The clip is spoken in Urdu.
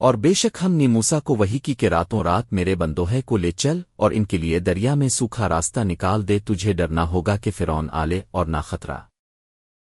اور بے شک ہم نے موسا کو وہی کی کہ راتوں رات میرے بندوہے کو لے چل اور ان کے لیے دریا میں سوکھا راستہ نکال دے، تجھے ڈرنا ہوگا کہ فرعون آلے اور نہ خطرہ